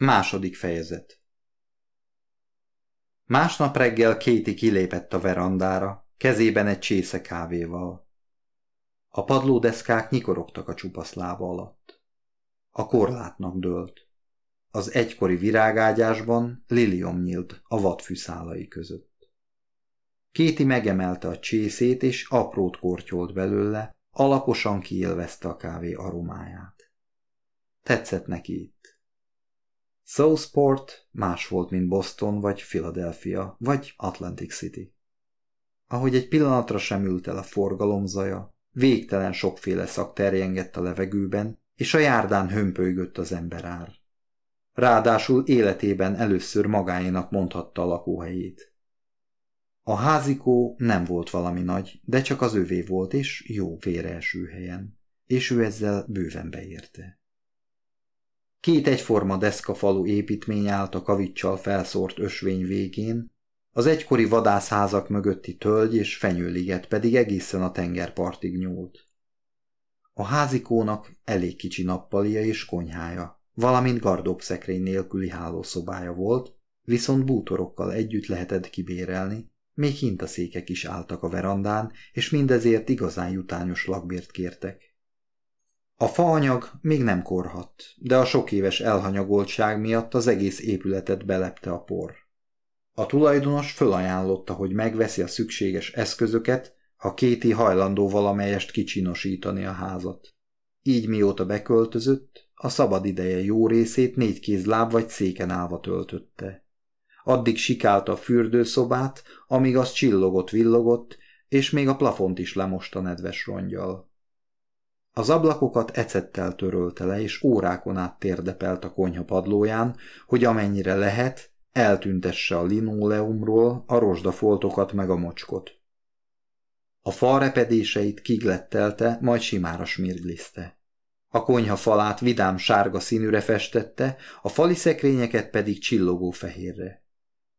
Második fejezet Másnap reggel Kéti kilépett a verandára, kezében egy csésze kávéval. A padlódeszkák nyikorogtak a csupasz lába alatt. A korlátnak dőlt. Az egykori virágágyásban liliom nyílt a vadfűszálai között. Kéti megemelte a csészét, és aprót kortyolt belőle, alaposan kiélvezte a kávé aromáját. Tetszett neki itt. Southport más volt, mint Boston, vagy Philadelphia, vagy Atlantic City. Ahogy egy pillanatra sem ült el a forgalom zaja, végtelen sokféle szak terjengett a levegőben, és a járdán hömpölygött az emberár. Ráadásul életében először magáénak mondhatta a lakóhelyét. A házikó nem volt valami nagy, de csak az övé volt, és jó vérelső helyen, és ő ezzel bőven beérte. Két egyforma deszkafalu építmény állt a kavicsal felszórt ösvény végén, az egykori vadászházak mögötti tölgy és fenyőliget pedig egészen a tengerpartig nyúlt. A házikónak elég kicsi nappalia és konyhája, valamint gardóbszekrény nélküli hálószobája volt, viszont bútorokkal együtt lehetett kibérelni, még hintaszékek is álltak a verandán, és mindezért igazán jutányos lakbért kértek. A faanyag még nem korhadt, de a sok éves elhanyagoltság miatt az egész épületet belepte a por. A tulajdonos fölajánlotta, hogy megveszi a szükséges eszközöket, ha Kéti hajlandó valamelyest kicsinosítani a házat. Így mióta beköltözött, a szabad ideje jó részét négy kézláb vagy széken állva töltötte. Addig sikálta a fürdőszobát, amíg az csillogott-villogott, és még a plafont is lemosta nedves rongyal. Az ablakokat ecettel törölte le, és órákon át térdepelt a konyha padlóján, hogy amennyire lehet, eltüntesse a linoleumról a rozsdafoltokat meg a mocskot. A fal repedéseit kiglettelte, majd simára smirgliszte. A konyha falát vidám sárga színűre festette, a fali szekrényeket pedig csillogó fehérre.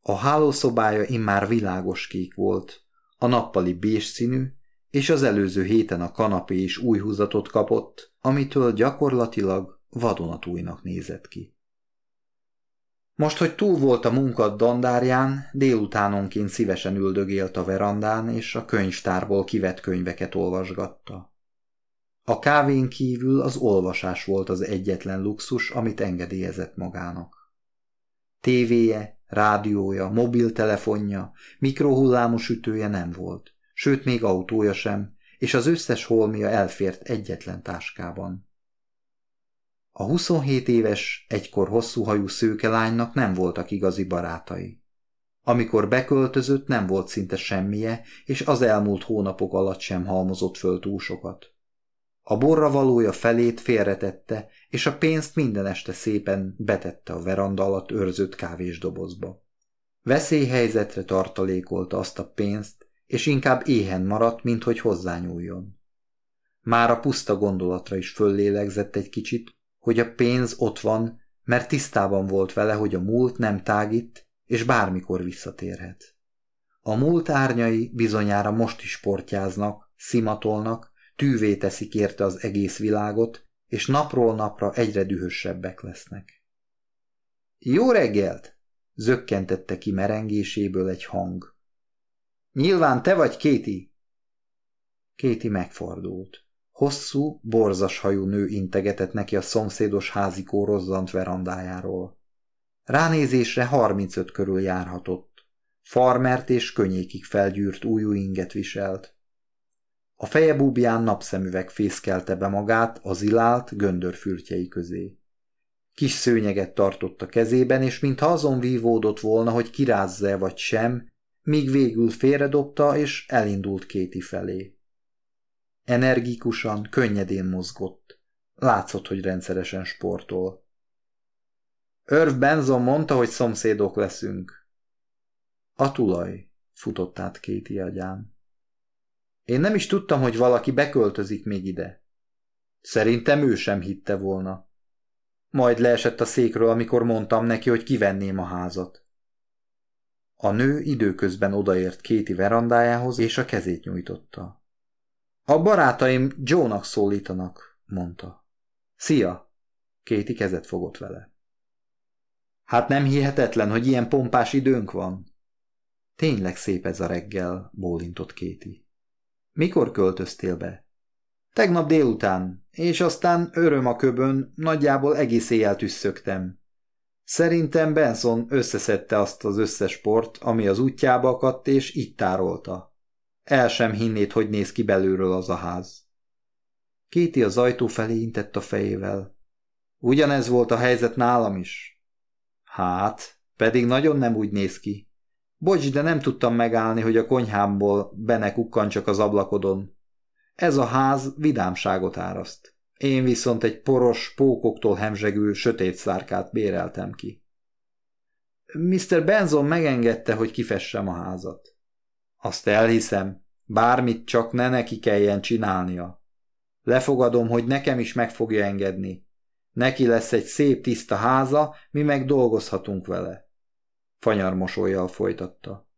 A hálószobája immár világos kék volt, a nappali bés színű, és az előző héten a kanapé is új húzatot kapott, amitől gyakorlatilag vadonatújnak nézett ki. Most, hogy túl volt a munkat dandárján, délutánonként szívesen üldögélt a verandán, és a könyvtárból kivett könyveket olvasgatta. A kávén kívül az olvasás volt az egyetlen luxus, amit engedélyezett magának. Tévéje, rádiója, mobiltelefonja, mikrohullámos ütője nem volt sőt még autója sem, és az összes holmia elfért egyetlen táskában. A 27 éves, egykor hosszú hajú szőkelánynak nem voltak igazi barátai. Amikor beköltözött, nem volt szinte semmije, és az elmúlt hónapok alatt sem halmozott föl túl sokat. A borra valója felét félretette, és a pénzt minden este szépen betette a veranda alatt őrzött kávésdobozba. Veszélyhelyzetre tartalékolta azt a pénzt, és inkább éhen maradt, mint hogy hozzányúljon. Már a puszta gondolatra is föllélegzett egy kicsit, hogy a pénz ott van, mert tisztában volt vele, hogy a múlt nem tágít, és bármikor visszatérhet. A múlt árnyai bizonyára most is portyáznak, szimatolnak, tűvé teszik érte az egész világot, és napról napra egyre dühösebbek lesznek. Jó reggelt! zökkentette ki merengéséből egy hang. Nyilván te vagy Kéti? Kéti megfordult. Hosszú, borzas hajú nő integetett neki a szomszédos házikó rozzant verandájáról. Ránézésre harmincöt körül járhatott. Farmert és könnyékig felgyűrt újú inget viselt. A feje búbján napszemüveg fészkelte be magát az ilált göndörfürtjei közé. Kis szőnyeget tartott a kezében, és mintha azon vívódott volna, hogy kirázza-e vagy sem, míg végül félredobta, és elindult Kéti felé. Energikusan, könnyedén mozgott. Látszott, hogy rendszeresen sportol. Örv Benzon mondta, hogy szomszédok leszünk. A tulaj, futott át Kéti agyán. Én nem is tudtam, hogy valaki beköltözik még ide. Szerintem ő sem hitte volna. Majd leesett a székről, amikor mondtam neki, hogy kivenném a házat. A nő időközben odaért Kéti verandájához, és a kezét nyújtotta. A barátaim Joe-nak szólítanak, mondta. Szia! Kéti kezet fogott vele. Hát nem hihetetlen, hogy ilyen pompás időnk van? Tényleg szép ez a reggel, bólintott Kéti. Mikor költöztél be? Tegnap délután, és aztán öröm a köbön, nagyjából egész éjjel tüsszögtem. Szerintem Benson összeszedte azt az összes port, ami az útjába akadt, és itt tárolta. El sem hinnéd, hogy néz ki belülről az a ház. Kéti az ajtó felé intett a fejével. Ugyanez volt a helyzet nálam is. Hát, pedig nagyon nem úgy néz ki. Bocs, de nem tudtam megállni, hogy a konyhámból bene csak az ablakodon. Ez a ház vidámságot áraszt. Én viszont egy poros, pókoktól hemzsegő, sötét szárkát béreltem ki. Mr. Benson megengedte, hogy kifessem a házat. Azt elhiszem, bármit csak ne neki kelljen csinálnia. Lefogadom, hogy nekem is meg fogja engedni. Neki lesz egy szép tiszta háza, mi meg dolgozhatunk vele. Fanyar mosolyjal folytatta.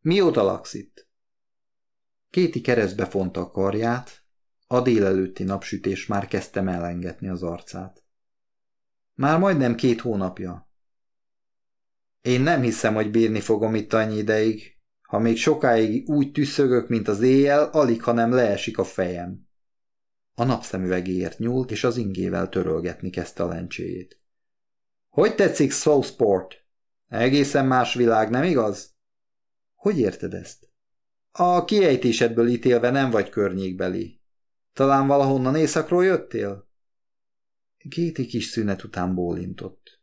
Mióta laksz itt? Kéti keresztbe fonta a karját, a délelőtti napsütés már kezdte mellengetni az arcát. Már majdnem két hónapja. Én nem hiszem, hogy bírni fogom itt annyi ideig. Ha még sokáig úgy tüsszögök, mint az éjjel, alig, ha nem leesik a fejem. A napszemüvegéért nyúlt, és az ingével törölgetni kezdte a lencséjét. Hogy tetszik Sport? Egészen más világ, nem igaz? Hogy érted ezt? A kiejtésedből ítélve nem vagy környékbeli. Talán valahonnan északról jöttél? Kéti kis szünet után bólintott.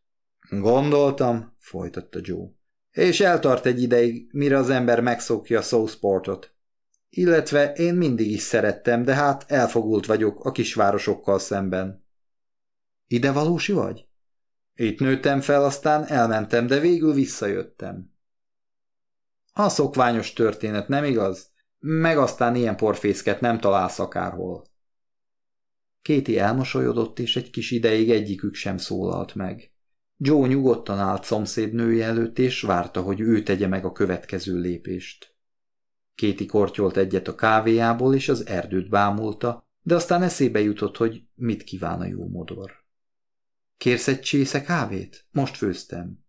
Gondoltam, folytatta Joe. És eltart egy ideig, mire az ember megszokja a Southportot. Illetve én mindig is szerettem, de hát elfogult vagyok a kisvárosokkal szemben. Ide valósi vagy? Itt nőttem fel, aztán elmentem, de végül visszajöttem. A szokványos történet, nem igaz? Meg aztán ilyen porfészket nem találsz akárhol. Kéti elmosolyodott, és egy kis ideig egyikük sem szólalt meg. Joe nyugodtan állt szomszédnője előtt, és várta, hogy ő tegye meg a következő lépést. Kéti kortyolt egyet a kávéjából, és az erdőt bámulta, de aztán eszébe jutott, hogy mit kíván a jó modor. Kérsz egy csésze kávét? Most főztem.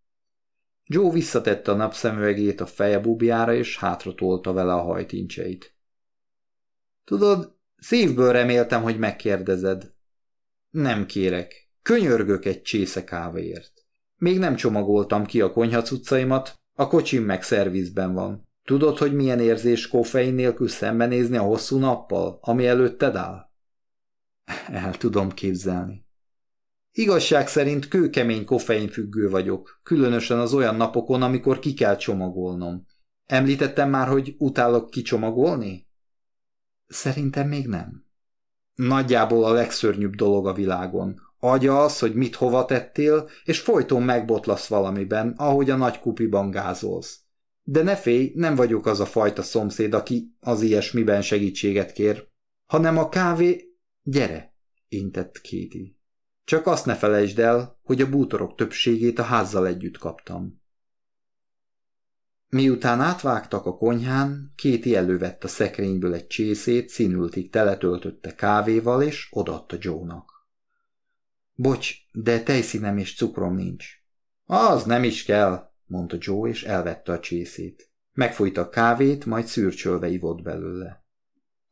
Joe visszatette a napszemüvegét a feje bubjára, és hátra tolta vele a hajtincseit. Tudod, szívből reméltem, hogy megkérdezed. Nem kérek. Könyörgök egy csésze kávéért. Még nem csomagoltam ki a konyhacuccaimat, a kocsim meg szervizben van. Tudod, hogy milyen érzés koffein nélkül szembenézni a hosszú nappal, ami előtted áll? El tudom képzelni. Igazság szerint kőkemény koffeinfüggő vagyok, különösen az olyan napokon, amikor ki kell csomagolnom. Említettem már, hogy utálok kicsomagolni? Szerintem még nem. Nagyjából a legszörnyűbb dolog a világon. Agya az, hogy mit hova tettél, és folyton megbotlasz valamiben, ahogy a nagy kupiban gázolsz. De ne félj, nem vagyok az a fajta szomszéd, aki az ilyesmiben segítséget kér, hanem a kávé... Gyere, intett Katie. Csak azt ne felejtsd el, hogy a bútorok többségét a házzal együtt kaptam. Miután átvágtak a konyhán, Kéti elővett a szekrényből egy csészét, színültig teletöltötte kávéval, és odaadta Joe-nak. Bocs, de tejszínem és cukrom nincs. Az nem is kell, mondta Joe, és elvette a csészét. Megfújta a kávét, majd szürcsölve ivott belőle.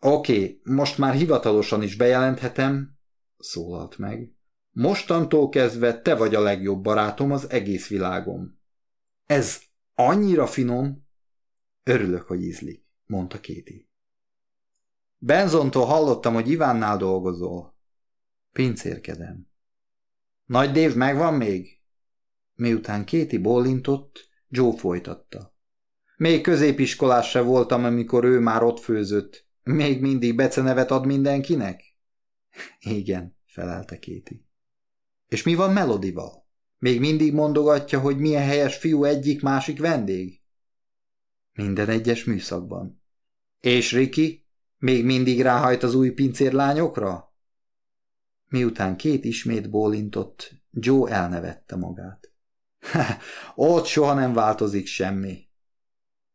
Oké, most már hivatalosan is bejelenthetem, szólalt meg. Mostantól kezdve te vagy a legjobb barátom az egész világon. Ez annyira finom. Örülök, hogy ízlik, mondta Kéti. Benzontól hallottam, hogy Ivánnál dolgozol. Pincérkedem. Nagy Dév megvan még? Miután Kéti bólintott, Joe folytatta. Még középiskolás se voltam, amikor ő már ott főzött. Még mindig becenevet ad mindenkinek? Igen, felelte Kéti. És mi van Melodival? Még mindig mondogatja, hogy milyen helyes fiú egyik-másik vendég? Minden egyes műszakban. És Riki? Még mindig ráhajt az új pincérlányokra? Miután két ismét bólintott, Joe elnevette magát. ott soha nem változik semmi.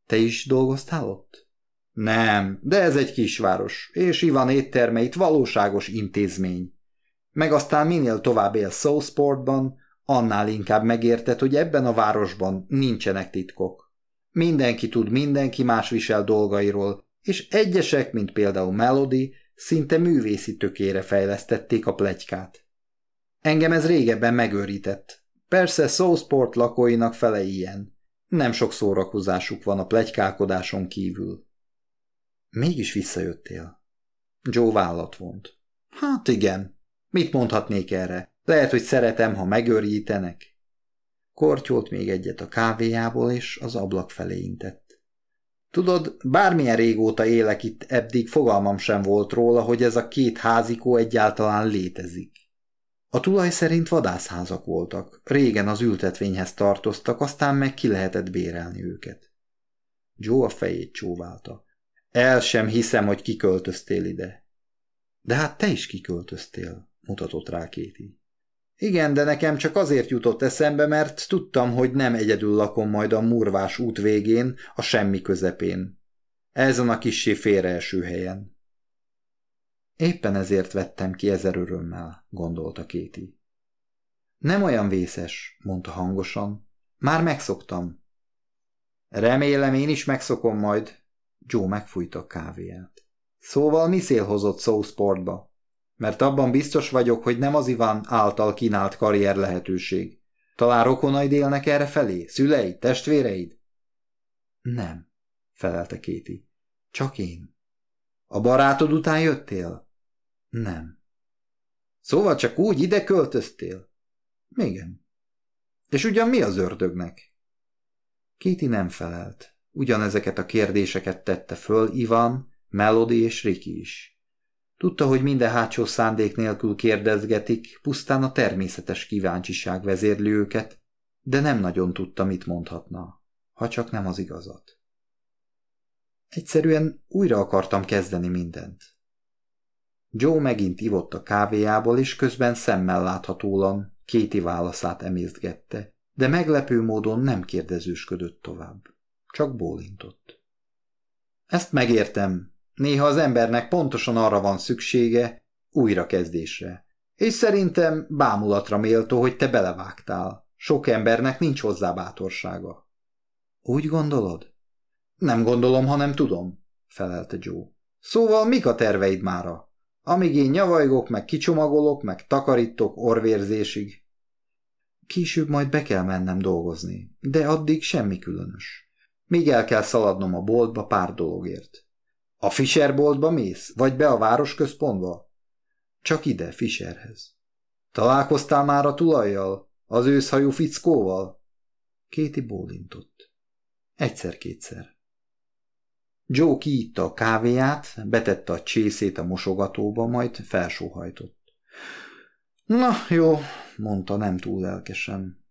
Te is dolgoztál ott? Nem, de ez egy kisváros, és Ivan éttermeit valóságos intézmény meg aztán minél tovább él Southportban, annál inkább megérted, hogy ebben a városban nincsenek titkok. Mindenki tud mindenki más visel dolgairól, és egyesek, mint például Melody, szinte művészi tökére fejlesztették a plegykát. Engem ez régebben megőrített. Persze Southport lakóinak fele ilyen. Nem sok szórakozásuk van a plegykálkodáson kívül. Mégis visszajöttél. Joe vállat vont. Hát igen. Mit mondhatnék erre? Lehet, hogy szeretem, ha megőrítenek. Kortyolt még egyet a kávéjából, és az ablak felé intett. Tudod, bármilyen régóta élek itt, eddig fogalmam sem volt róla, hogy ez a két házikó egyáltalán létezik. A tulaj szerint vadászházak voltak, régen az ültetvényhez tartoztak, aztán meg ki lehetett bérelni őket. Joe a fejét csóválta. El sem hiszem, hogy kiköltöztél ide. De hát te is kiköltöztél, mutatott rá Kéti. Igen, de nekem csak azért jutott eszembe, mert tudtam, hogy nem egyedül lakom majd a murvás út végén, a semmi közepén. Ezen a kissé félreeső helyen. Éppen ezért vettem ki ezer örömmel, gondolta Kéti. Nem olyan vészes, mondta hangosan. Már megszoktam. Remélem én is megszokom majd. Joe megfújta a kávéját. Szóval mi szél hozott Southportba? Mert abban biztos vagyok, hogy nem az Ivan által kínált karrier lehetőség. Talán rokonaid élnek erre felé? Szüleid? Testvéreid? Nem, felelte Kéti. Csak én. A barátod után jöttél? Nem. Szóval csak úgy ide költöztél? Igen. És ugyan mi az ördögnek? Kéti nem felelt. Ugyanezeket a kérdéseket tette föl Ivan, Melody és Ricky is. Tudta, hogy minden hátsó szándék nélkül kérdezgetik, pusztán a természetes kíváncsiság vezérli őket, de nem nagyon tudta, mit mondhatna, ha csak nem az igazat. Egyszerűen újra akartam kezdeni mindent. Joe megint ivott a kávéjából, és közben szemmel láthatólan Kéti válaszát emésztgette, de meglepő módon nem kérdezősködött tovább. Csak bólintott. Ezt megértem. Néha az embernek pontosan arra van szüksége, újrakezdésre. És szerintem bámulatra méltó, hogy te belevágtál. Sok embernek nincs hozzá bátorsága. Úgy gondolod? Nem gondolom, hanem tudom, felelte Joe. Szóval mik a terveid mára? Amíg én nyavajgok, meg kicsomagolok, meg takarítok orvérzésig. Később majd be kell mennem dolgozni, de addig semmi különös. Még el kell szaladnom a boltba pár dologért. A Fischer boltba mész? Vagy be a városközpontba? Csak ide, Fischerhez. Találkoztál már a tulajjal? Az őszhajú fickóval? Kéti bólintott. Egyszer-kétszer. Joe kiitta a kávéját, betette a csészét a mosogatóba, majd felsóhajtott. Na, jó, mondta nem túl lelkesen.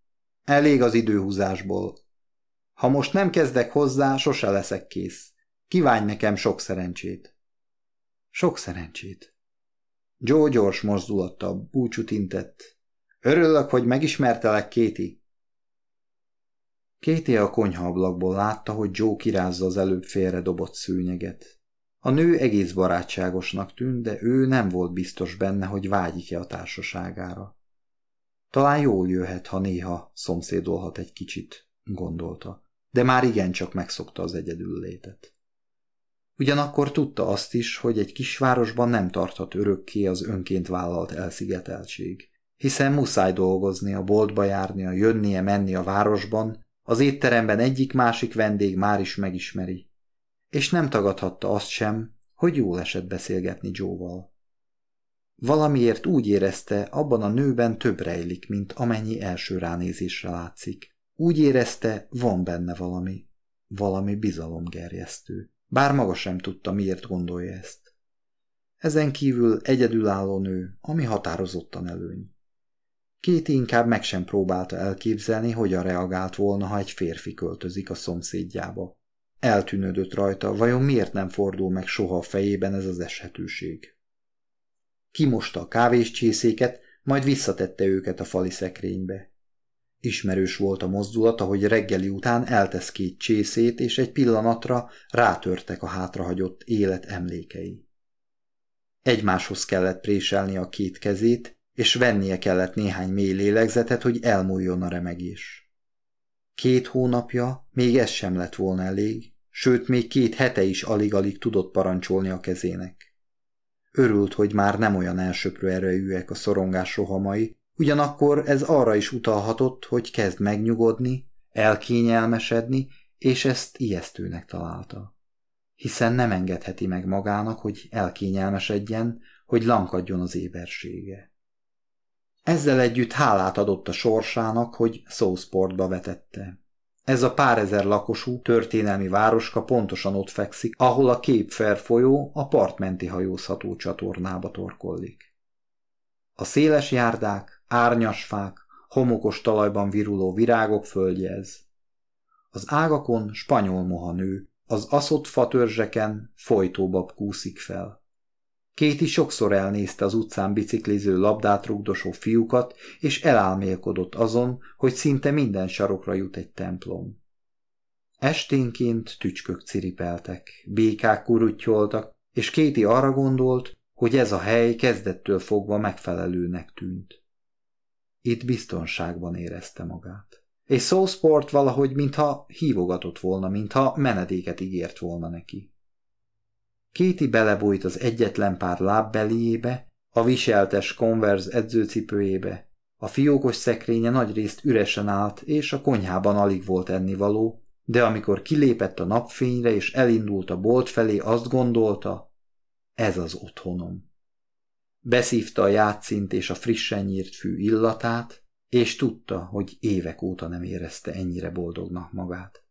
Elég az időhúzásból. Ha most nem kezdek hozzá, sose leszek kész. Kívánj nekem sok szerencsét. Sok szerencsét. Joe gyors mozdulattal búcsút intett. Örülök, hogy megismertelek, Kéti. Kéti a konyhaablakból látta, hogy Joe kirázza az előbb félre dobott szőnyeget. A nő egész barátságosnak tűnt, de ő nem volt biztos benne, hogy vágyik-e a társaságára. Talán jól jöhet, ha néha szomszédolhat egy kicsit, gondolta, de már igencsak megszokta az egyedül létet. Ugyanakkor tudta azt is, hogy egy kisvárosban nem tarthat örökké az önként vállalt elszigeteltség, hiszen muszáj dolgozni, a boltba járnia, jönnie, menni a városban, az étteremben egyik-másik vendég már is megismeri, és nem tagadhatta azt sem, hogy jól esett beszélgetni Joe-val. Valamiért úgy érezte, abban a nőben több rejlik, mint amennyi első ránézésre látszik. Úgy érezte, van benne valami, valami bizalomgerjesztő, bár maga sem tudta, miért gondolja ezt. Ezen kívül egyedülálló nő, ami határozottan előny. Két inkább meg sem próbálta elképzelni, hogyan reagált volna, ha egy férfi költözik a szomszédjába. Eltűnődött rajta, vajon miért nem fordul meg soha a fejében ez az eshetőség. Kimosta a kávéscsészéket, majd visszatette őket a fali szekrénybe. Ismerős volt a mozdulata, hogy reggeli után eltesz két csészét, és egy pillanatra rátörtek a hátrahagyott élet emlékei. Egymáshoz kellett préselni a két kezét, és vennie kellett néhány mély lélegzetet, hogy elmúljon a remegés. Két hónapja még ez sem lett volna elég, sőt még két hete is alig-alig tudott parancsolni a kezének. Örült, hogy már nem olyan elsöprő erejűek a szorongás rohamai, ugyanakkor ez arra is utalhatott, hogy kezd megnyugodni, elkényelmesedni, és ezt ijesztőnek találta. Hiszen nem engedheti meg magának, hogy elkényelmesedjen, hogy lankadjon az ébersége. Ezzel együtt hálát adott a sorsának, hogy Szószportba vetette. Ez a pár ezer lakosú, történelmi városka pontosan ott fekszik, ahol a Képfer folyó a partmenti hajózható csatornába torkollik. A széles járdák, árnyas fák, homokos talajban viruló virágok földje. Az ágakon spanyol moha nő, az aszott fatörzseken folytóbab kúszik fel. Kéti sokszor elnézte az utcán bicikliző labdát rugdosó fiúkat, és elálmélkodott azon, hogy szinte minden sarokra jut egy templom. Esténként tücskök ciripeltek, békák kurutyoltak, és Kéti arra gondolt, hogy ez a hely kezdettől fogva megfelelőnek tűnt. Itt biztonságban érezte magát. És Soulsport valahogy mintha hívogatott volna, mintha menedéket ígért volna neki. Kéti belebújt az egyetlen pár lábbeliébe, a viseltes Converse edzőcipőjébe. A fiókos szekrénye nagyrészt üresen állt, és a konyhában alig volt ennivaló, de amikor kilépett a napfényre és elindult a bolt felé, azt gondolta, ez az otthonom. Beszívta a játszint és a frissen nyírt fű illatát, és tudta, hogy évek óta nem érezte ennyire boldognak magát.